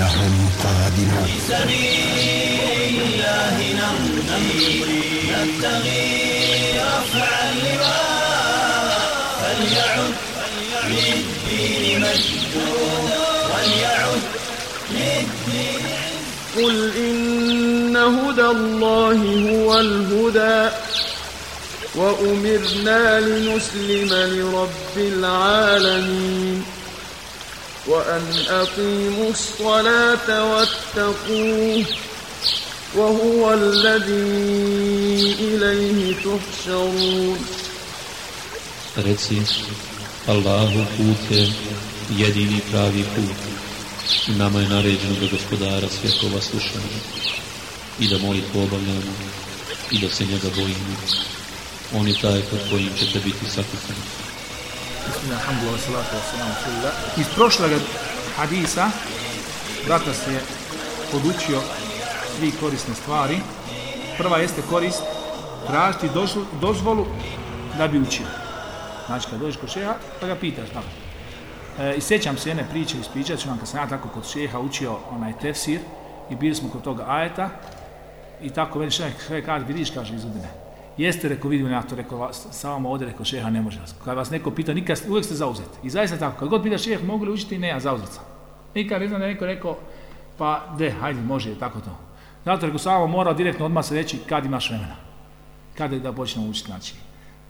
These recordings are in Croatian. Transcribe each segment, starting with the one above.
دونهم قادما في سبيل الله نمضي نبتغي رفع اللواء فليعد للدين مجد وليعد للدين قل إن هدى الله هو الهدى وأمرنا لنسلم لرب العالمين وأن أقيموا الصلاة واتقوه وهو الذي إليه تحشرون Reci, Allahu put je jedini pravi put. Nama je naređeno da gospodara svjetova slušamo i da molitvu obavljamo i da se njega bojimo. On je taj pod kojim ćete biti sakupani. Iz prošlog hadisa brata se je podučio tri korisne stvari. Prva jeste korist tražiti dozvolu, da bi učio. Znači kad dođeš kod šeha, pa ga pitaš. E, I sjećam se jedne priče, ispričat ću vam kad sam ja tako kod šeha učio onaj tefsir i bili smo kod toga ajeta i tako meni šeha kaže, vidiš, kaže iz udine. Jeste, rekao, vidim ja to, rekao, samo ovdje, rekao, šeha ne može. Kad vas neko pita, nikad, uvijek ste zauzeti. I zaista tako, kad god pita šeha, mogu li učiti, ne, ja zauzet sam. Nikad ne znam da je neko rekao, pa de, hajde, može, tako to. Zato rekao, samo mora direktno odmah se reći kad imaš vremena. Kada da počnemo učiti, znači.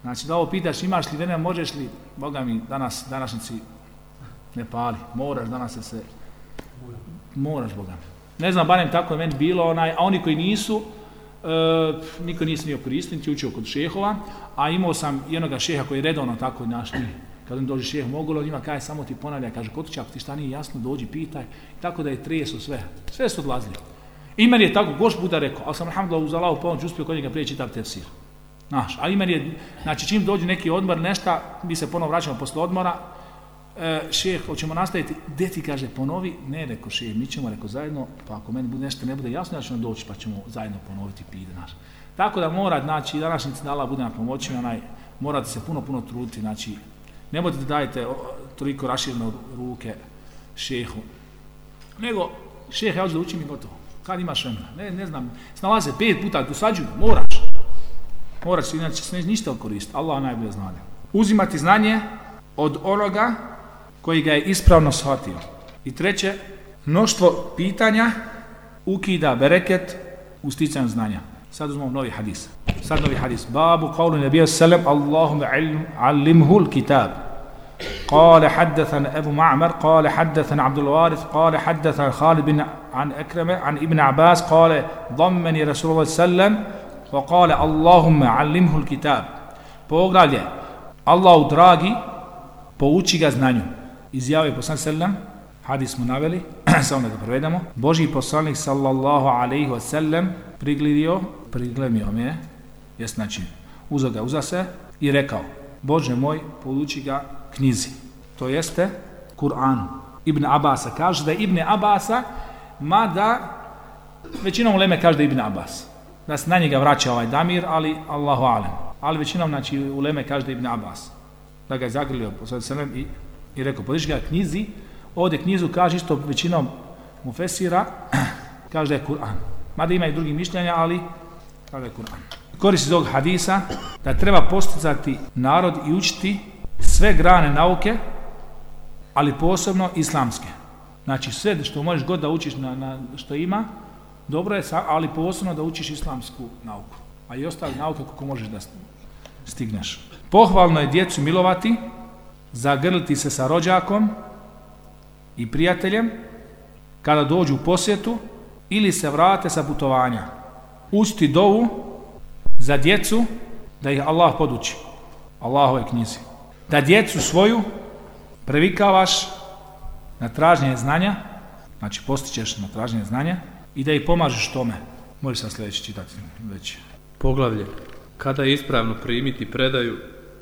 Znači, da ovo pitaš, imaš li vremena, možeš li, Boga mi, danas, današnjici ne pali, moraš danas se moraš, Boga mi. Ne znam, barem tako je meni bilo, onaj, a oni koji nisu, e, niko nije smio koristiti, učio kod šehova, a imao sam jednoga šeha koji je redovno tako naš, kad on dođe šeh on njima kaže, samo ti ponavlja, kaže, kod ako ti šta nije jasno, dođi, pitaj, tako da je tresu sve, sve su odlazili. I meni je tako goš puta rekao, ali sam alhamdulillah uz Allahu pomoć uspio kod njega prije čitav tefsir. Znaš, a je, znači čim dođe neki odmor, nešta, mi se ponovo vraćamo posle odmora, e, šeh, hoćemo nastaviti, gdje ti kaže ponovi, ne reko šeh, mi ćemo reko zajedno, pa ako meni bude nešto ne bude jasno, ja ću doći, pa ćemo zajedno ponoviti pide naš. Tako da mora, znači, današnjici da Allah bude na pomoći, onaj, morate se puno, puno truditi, znači, nemojte da dajete toliko raširne ruke šehu, nego, šeh, ja ću da učim i gotovo. Kad imaš vremena? Ne, ne znam, snalaze pet puta, dosađuju, moraš. Moraš, inače se ništa koristiti. Allah najbolje zna. Uzimati znanje od onoga koji ga je ispravno shvatio. I treće, mnoštvo pitanja ukida bereket u sticanju znanja. Sad uzmemo novi hadis. Sad novi hadis. Babu qawlu nabija sallam Allahumma allimhu kitab. قال حدثنا أبو معمر قال حدثنا عبد الوارث قال حدثنا خالد بن عن أكرمة عن ابن عباس قال ضمني رسول الله صلى الله عليه وسلم وقال اللهم علمه الكتاب poglavlje Allahu dragi pouči ga znanju izjavio poslanik sallam hadis smo naveli samo da prevedemo Boži poslanik sallallahu alejhi ve sellem prigledio priglemio me jest znači uzeo ga uza se i rekao Bože moj pouči ga knjizi to jeste Kur'an Ibn Abasa kaže da je Ibn Abasa mada većinom uleme kaže da Ibn Abbas da se na njega vraća ovaj Damir, ali Allahu alem. Ali većinom, znači, u Leme kaže da Ibn Abbas. Da ga je svem i, i rekao, podiži ga knjizi, ovdje knjizu kaže isto većinom mu fesira, kaže da je Kur'an. Mada ima i drugih mišljenja, ali kaže da je Kur'an. Koristi iz ovog hadisa da treba posticati narod i učiti sve grane nauke, ali posebno islamske. Znači sve što možeš god da učiš na, na što ima, dobro je, ali posebno da učiš islamsku nauku. A i ostale nauke kako možeš da stigneš. Pohvalno je djecu milovati, zagrliti se sa rođakom i prijateljem kada dođu u posjetu ili se vrate sa putovanja. Usti dovu za djecu da ih Allah poduči. Allahove knjizi. Da djecu svoju previkavaš na traženje znanja, znači postićeš na traženje znanja, i da ih pomažeš tome. Možeš sam sljedeći čitati već. Poglavlje. Kada je ispravno primiti predaju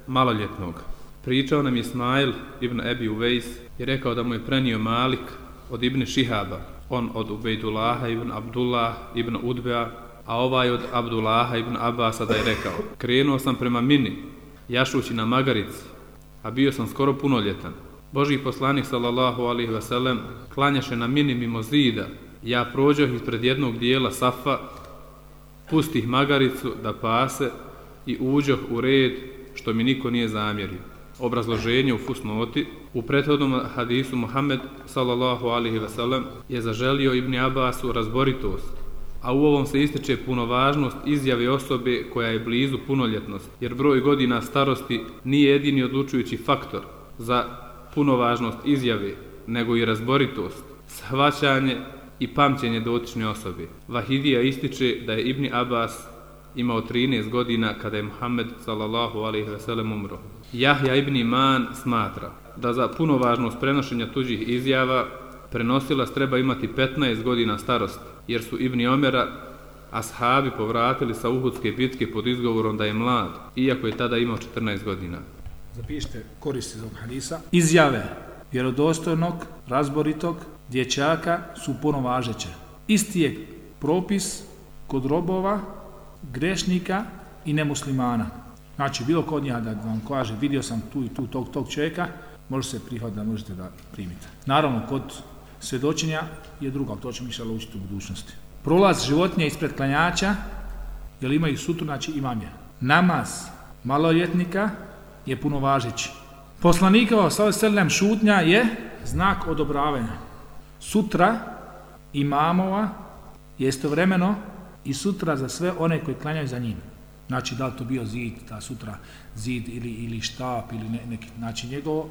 maloljetnog? Pričao nam Ismail ibn Ebi Uvejs i rekao da mu je prenio Malik od ibn Šihaba, on od Ubejdullaha ibn Abdullah ibn Udbea, a ovaj od Abdullaha ibn Abasa da je rekao Krenuo sam prema Mini, jašući na Magarici, a bio sam skoro punoljetan. Boži poslanik sallallahu alaihi ve sellem klanjaše na mini mimo zida. Ja prođoh ispred jednog dijela safa, pustih magaricu da pase i uđoh u red što mi niko nije zamjerio. Obrazloženje u fusnoti u prethodnom hadisu Muhammed sallallahu alaihi ve sellem je zaželio Ibn Abbasu razboritost a u ovom se ističe punovažnost izjave osobe koja je blizu punoljetnosti, jer broj godina starosti nije jedini odlučujući faktor za punovažnost izjave, nego i razboritost, shvaćanje i pamćenje dotične osobe. Vahidija ističe da je Ibni Abbas imao 13 godina kada je Muhammed sallallahu alaihi ve sellem umro. Jahja ibn Iman smatra da za punovažnost prenošenja tuđih izjava prenosilac treba imati 15 godina starosti, jer su Ibni Omera ashabi povratili sa Uhudske bitke pod izgovorom da je mlad, iako je tada imao 14 godina. Zapišite koristi ovog hadisa. Izjave vjerodostojnog, razboritog dječaka su puno važeće. Isti je propis kod robova, grešnika i nemuslimana. Znači, bilo kod njega da vam kaže, vidio sam tu i tu tog, tog čovjeka, može se prihvatiti da možete da primite. Naravno, kod svjedočenja je druga, to ćemo išala učiti u budućnosti. Prolaz životinja ispred klanjača, jer imaju sutru, znači imam je. Namaz maloljetnika je puno važeći. Poslanikova sallam šutnja je znak odobravanja. Sutra imamova je istovremeno i sutra za sve one koji klanjaju za njim. Znači, da li to bio zid, ta sutra zid ili, ili štap ili ne, neki, znači njegovo,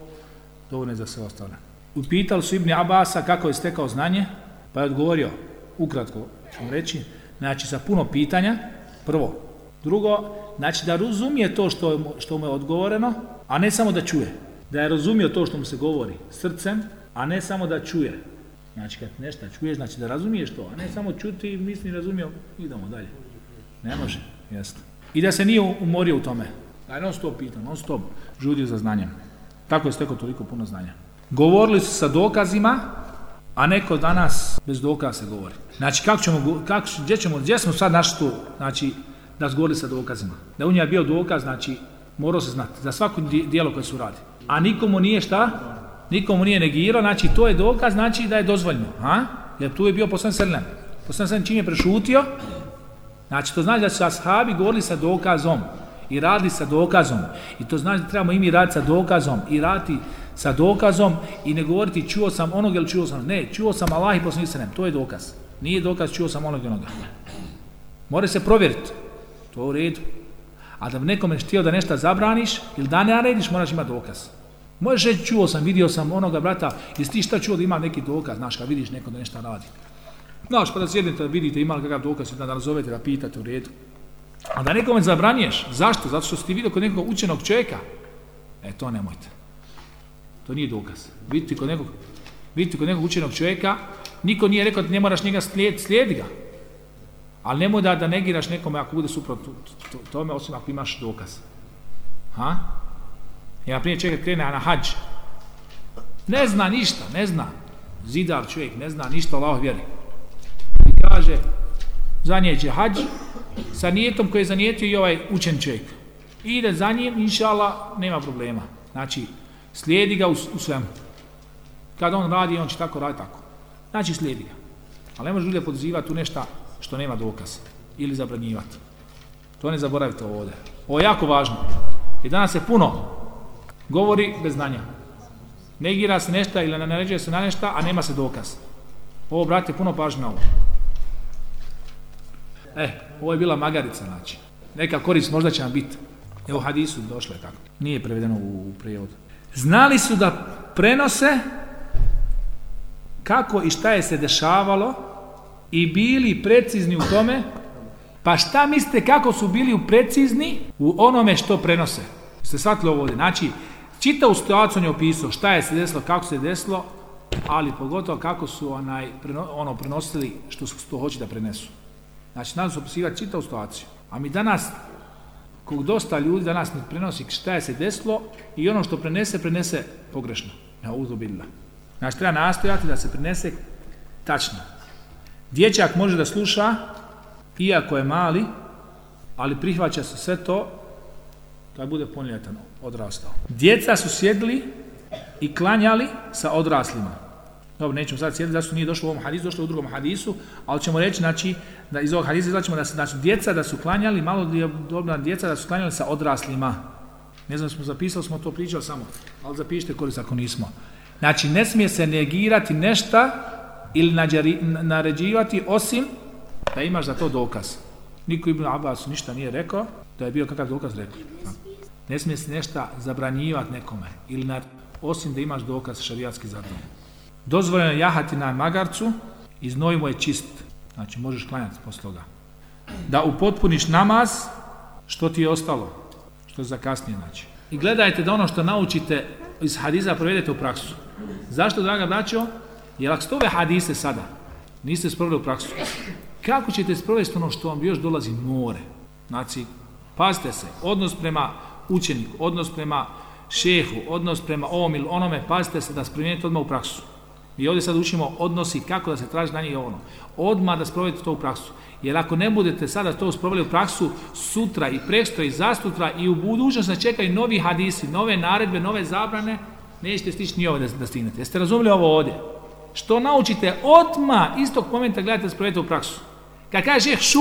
dovoljno je za sve ostale. Upitali su Ibni Abasa kako je stekao znanje, pa je odgovorio, ukratko ću reći, znači sa puno pitanja, prvo. Drugo, znači da razumije to što, što mu je odgovoreno, a ne samo da čuje. Da je razumio to što mu se govori srcem, a ne samo da čuje. Znači kad nešto čuješ, znači da razumiješ to, a ne samo čuti i misli razumio, idemo dalje. Ne može, jeste. I da se nije umorio u tome. Da je non stop pitan, non stop žudio za znanjem. Tako je stekao toliko puno znanja. Govorili su sa dokazima, a neko danas bez dokaza se govori. Znači, kako ćemo, kako, gdje, ćemo, gdje smo sad našli to, znači, da zgovori sa dokazima. Da u njega bio dokaz, znači, morao se znati, za svako dijelo koje su radi. A nikomu nije šta? Nikomu nije negirao, znači, to je dokaz, znači da je dozvoljno. A? Jer tu je bio poslan srlem. Poslan srlem čim je prešutio, znači, to znači da su ashabi govorili sa dokazom i radili sa dokazom. I to znači da trebamo i mi raditi sa dokazom i raditi sa dokazom i ne govoriti čuo sam onog ili čuo sam. Ne, čuo sam Allah i poslanik to je dokaz. Nije dokaz čuo sam onog i onoga. Mora se provjeriti. To je u redu. A da nekome htio da nešto zabraniš ili da ne narediš, moraš imati dokaz. Možeš reći čuo sam, vidio sam onoga brata, jesi ti šta čuo da ima neki dokaz, znaš, kad vidiš neko da nešto radi. Znaš, pa da sjednete, vidite ima li kakav dokaz, da nazovete, da pitate u redu. A da nekome zabranješ, zašto? Zato što si ti vidio kod nekog učenog čovjeka. E, to nemojte. To nije dokaz. Vidite kod nekog, vidite kod nekog učenog čovjeka, niko nije rekao da ne moraš njega slijed, slijedi ga. Ali nemoj da, da negiraš nekome ako bude suprotno tome, osim ako imaš dokaz. Ha? Ja prije čovjek krene na hađ. Ne zna ništa, ne zna. Zidar čovjek, ne zna ništa Allah vjeri. Kaže, zanijeće hađ, sa nijetom koji je zanijetio i ovaj učen čovjek. I ide za njim, inša nema problema. Znači, Slijedi ga u, u svemu. Kada on radi, on će tako raditi tako. Znači slijedi ga. Ali ne može ljudi podizivati u nešto što nema dokaza. Ili zabranjivati. To ne zaboravite ovdje. Ovo je jako važno. I danas se puno govori bez znanja. Negira se nešto ili naređuje se na nešto, a nema se dokaz. Ovo, brate, puno pažnje na ovo. E, ovo je bila magarica, znači. Neka korist možda će nam biti. Evo hadisu došlo je tako. Nije prevedeno u, u prijevodu. Znali su da prenose kako i šta je se dešavalo i bili precizni u tome, pa šta mislite kako su bili precizni u onome što prenose? Ste shvatili ovo ovdje? Znači, čitavu situaciju on je opisao šta je se desilo, kako se desilo, ali pogotovo kako su onaj, ono prenosili što su to hoće da prenesu. Znači, se opisivati čitavu situaciju. A mi danas kog dosta ljudi danas ne prenosi šta je se desilo i ono što prenese, prenese pogrešno. Ja uzubila. Znači, treba nastojati da se prenese tačno. Dječak može da sluša, iako je mali, ali prihvaća se sve to kad bude punoljetan, odrastao. Djeca su sjedili i klanjali sa odraslima. Dobro, nećemo sad sjediti zašto nije došlo u ovom hadisu, došlo u drugom hadisu, ali ćemo reći, znači, da iz ovog hadisa izlačimo da su znači, djeca da su klanjali, malo dobra djeca da su klanjali sa odraslima. Ne znam, smo zapisali, smo to pričali samo, ali zapišite korist ako nismo. Znači, ne smije se negirati nešta ili naređivati osim da imaš za to dokaz. Niko Ibn Abbas ništa nije rekao, da je bio kakav dokaz rekao. Ne smije se nešta zabranjivati nekome ili na, osim da imaš dokaz šarijatski za. Dozvoljeno je jahati na magarcu i znoj mu je čist. Znači možeš klanjati posle toga. Da upotpuniš namaz što ti je ostalo. Što je za kasnije znači. I gledajte da ono što naučite iz hadiza provedete u praksu. Zašto, draga braćo? Jer ako ste ove hadise sada niste sproveli u praksu, kako ćete sprovesti ono što vam još dolazi more? Znači, pazite se, odnos prema učeniku, odnos prema šehu, odnos prema ovom ili onome, pazite se da sprovedete odmah u praksu. Mi ovdje sad učimo odnosi kako da se traži na njih ono. Odmah da sprovedete to u praksu. Jer ako ne budete sada to sproveli u praksu, sutra i presto i zastutra i u budućnosti čekaju novi hadisi, nove naredbe, nove zabrane, nećete stići ni ovo da, stignete. Jeste razumjeli ovo ovdje? Što naučite odmah istog momenta gledate da sprovedete u praksu. Kad kaže šeh, šu,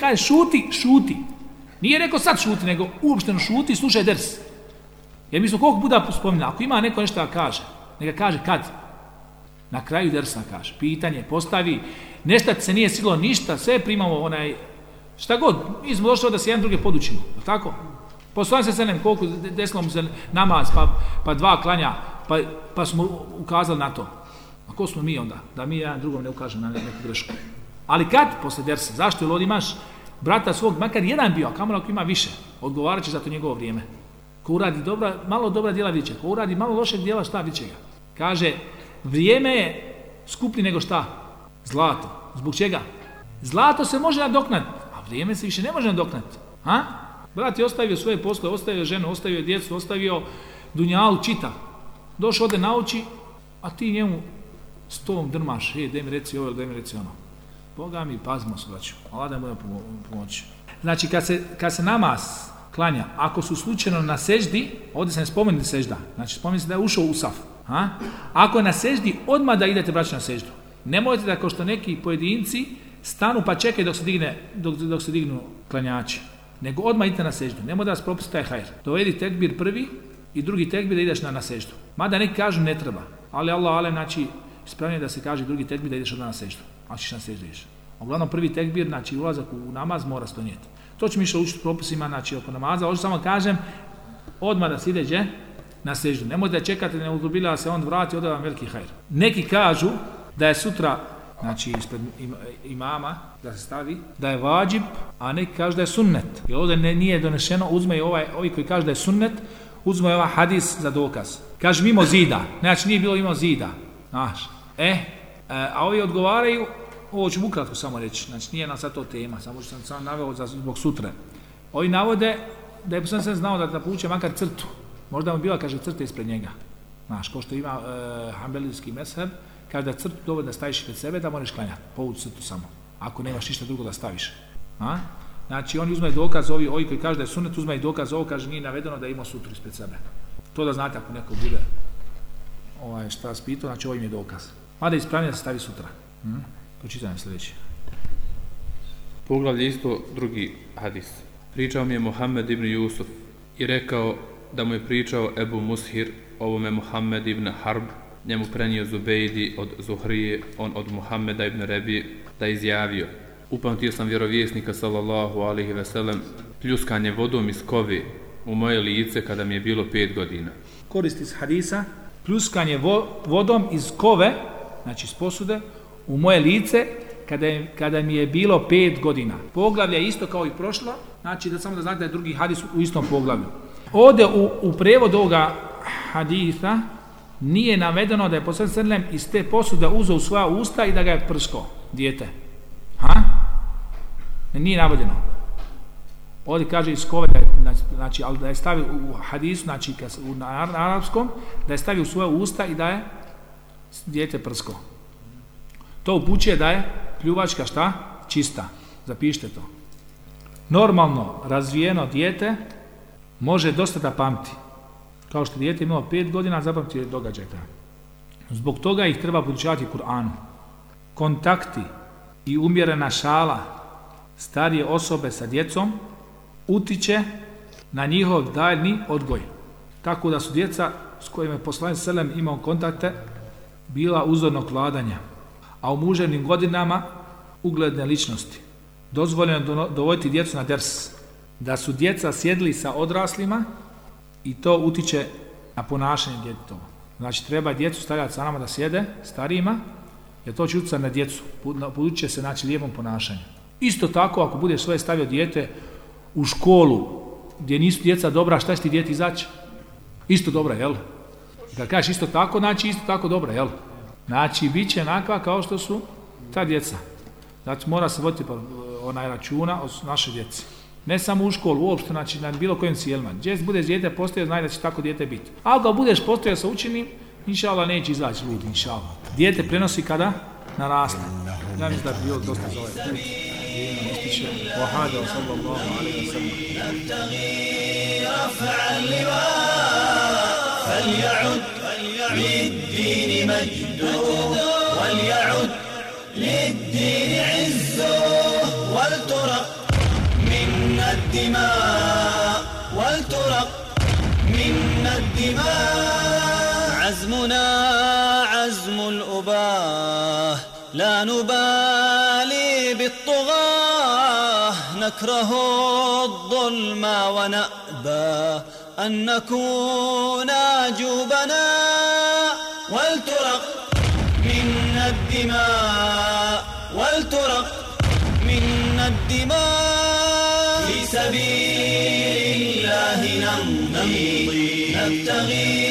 kaže šuti, šuti. Nije rekao sad šuti, nego uopšteno šuti slušaj ders. Jer mi smo koliko puta spominjali, ako ima neko nešto da kaže, neka kaže kad. Na kraju dersa kaže, pitanje postavi, nešto se nije siglo ništa, sve primamo onaj, šta god, mi smo došli da se jedan druge podučimo, tako? Poslovim se senem koliko, desilo mu se namaz, pa, pa dva klanja, pa, pa smo ukazali na to. A ko smo mi onda? Da mi jedan drugom ne ukažemo na neku grešku. Ali kad? Posle dersa. Zašto? Jer imaš brata svog, makar jedan bio, a kamo ako ima više, odgovarat će za to njegovo vrijeme. Ko uradi dobra, malo dobra djela viće, ko uradi malo lošeg djela, šta viće ga? Kaže, vrijeme je skuplji nego šta? Zlato. Zbog čega? Zlato se može nadoknati, a vrijeme se više ne može nadoknati. Ha? Brat je ostavio svoje posle, ostavio ženu, ostavio djecu, ostavio dunjalu, čita. Došao ode nauči, a ti njemu s tom drmaš, e, da mi reci ovo, da mi reci ono. Boga mi, pazimo se, braću. Allah da mu pomoći. Znači, kad se, kad se namaz klanja, ako su slučajno na seždi, ovdje se ne spomeni sežda, znači spomeni se da je ušao u saf. Ha? Ako je na seždi, odmah da idete braću na seždu. Nemojte da kao što neki pojedinci stanu pa čekaju dok se, digne, dok, dok se dignu klanjači. Nego odmah idete na seždu. Nemoj da vas propusti taj hajr. Dovedi tekbir prvi i drugi tekbir da ideš na, na seždu. Mada neki kažu ne treba. Ali Allah, ale, znači, ispravnije da se kaže drugi tekbir da ideš odmah na seždu. A ćeš na seždu ideš. Uglavnom prvi tekbir, znači ulazak u namaz mora stonijeti. To ćemo išlo učiti propisima, znači oko namaza. Ovo samo kažem, odmah da se ide gdje? Na seždu. Nemojte da čekate, ne uzubila se on vrati, ode vam veliki hajr. Neki kažu da je sutra, znači ispred imama, da se stavi, da je vađib, a neki kažu da je sunnet. Jer ovdje ne, nije donešeno, uzme ovaj, ovi koji kažu da je sunnet, uzme ovaj hadis za dokaz. Kaže mimo zida, znači nije bilo imao zida. Znaš, e, e, a ovi odgovaraju, ovo ću ukratko samo reći, znači nije nam sad to tema, samo što sam sam naveo za, zbog sutra. Ovi navode da je sam znao da da puće makar crtu. Možda mu bila, kaže, crta ispred njega. Znaš, ko što ima e, hambelijski mesheb, kaže da crtu dobro da staviš pred sebe, da moraš klanjati, povući crtu samo. Ako nemaš ništa drugo da staviš. A? Znači, oni uzmaju dokaz, ovi, ovi koji kaže da je sunet, uzmaju dokaz, ovo kaže nije navedeno da ima sutru ispred sebe. To da znate ako neko bude ovaj, šta spito, znači ovo im je dokaz. Mada ispravnije da se stavi sutra. Hm? Pročitajmo sljedeći. Poglavlje isto drugi hadis. Pričao mi je Mohamed ibn Jusuf i rekao da mu je pričao Ebu Mushir, ovome Mohamed ibn Harb, njemu prenio Zubejdi od Zuhrije, on od Muhammeda ibn Rebi, da je izjavio. Upamtio sam vjerovjesnika sallallahu alihi veselem pljuskanje vodom iz kove u moje lice kada mi je bilo pet godina. Koristi iz hadisa, pljuskanje vo, vodom iz kove, znači iz posude, u moje lice kada, je, kada mi je bilo pet godina. Poglavlje je isto kao i prošlo, znači da samo da znate da je drugi hadis u istom poglavlju. Ovdje u, u prevodu ovoga hadisa nije navedeno da je poslanik Srlem iz te posude uzeo u svoja usta i da ga je prsko, dijete. Ha? Nije navedeno. Ovdje kaže iz kove, znači, ali da je stavio u hadisu, znači u, arapskom, da je stavio u svoje usta i da je dijete prsko. To upućuje da je pljuvačka šta? Čista. Zapišite to. Normalno razvijeno dijete može dosta da pamti. Kao što dijete imao pet godina, zapamti događaj taj. Zbog toga ih treba podučavati Kur'anu. Kontakti i umjerena šala starije osobe sa djecom utiče na njihov daljni odgoj. Tako da su djeca s kojima je poslanik Selem imao kontakte bila uzornog vladanja, a u muženim godinama ugledne ličnosti. Dozvoljeno je dovoditi djecu na ders. Da su djeca sjedli sa odraslima i to utiče na ponašanje djeteta. Znači treba djecu stavljati sa nama da sjede, starijima, jer to će utjecati na djecu. Poduće se znači lijepom ponašanju. Isto tako ako budeš svoje stavio dijete u školu gdje nisu djeca dobra, šta će ti dijete izaći? Isto dobra, jel? Kad kažeš isto tako, znači isto tako dobra, jel? Znači, bit će onakva kao što su ta djeca. Znači, mora se voditi onaj računa od naše djece. Ne samo u školu, uopšte, znači na bilo kojem cijelima. Gdje bude dijete postoje, znaj da će tako dijete biti. Ali ga budeš postoje sa učenim, inša Allah neće izaći lud, inša Allah. Dijete prenosi kada? Naraste. Ja mislim da bi bilo dosta za ovaj put. ističe. Wahada sallallahu alaihi wa sallam. فليعد للدين مجده وليعد للدين عزه ولترق منا الدماء ولترق منا الدماء عزمنا عزم الأباه لا نبالي بالطغاة نكره الظلم ونأبى أن نكون جوبنا ولترق منا الدماء ولترق منا الدماء في سبيل الله نمضي. نبتغي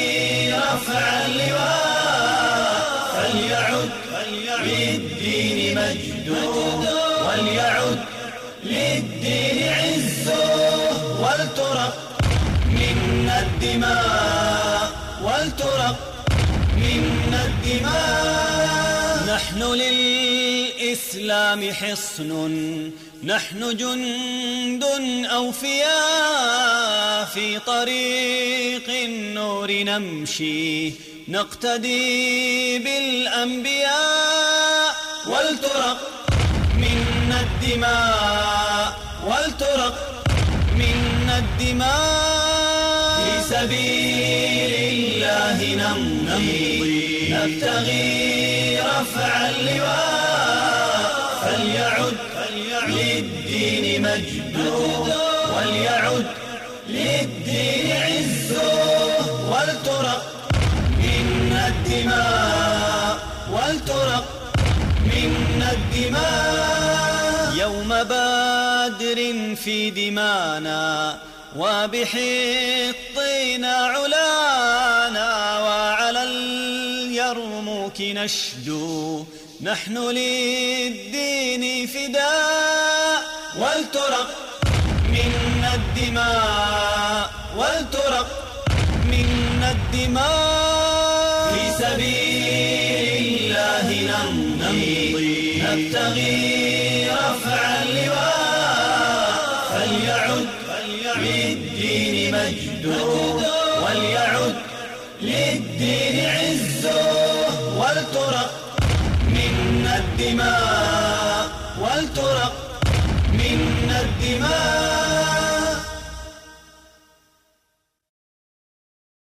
منا الدماء ولترق منا الدماء. نحن للإسلام حصن نحن جند أوفياء في طريق النور نمشي نقتدي بالأنبياء ولترق منا الدماء ولترق منا الدماء. سبيل الله نمضي. نبتغي رفع اللواء. فليعد للدين مجده. وليعد للدين عزه. ولترق منا الدماء. ولترق منا الدماء. يوم بدر في دمانا. وبحطنا علانا وعلى اليرموك نشدو نحن للدين فداء. ولترق منا الدماء. ولترق منا الدماء. في سبيل الله نمضي. نبتغي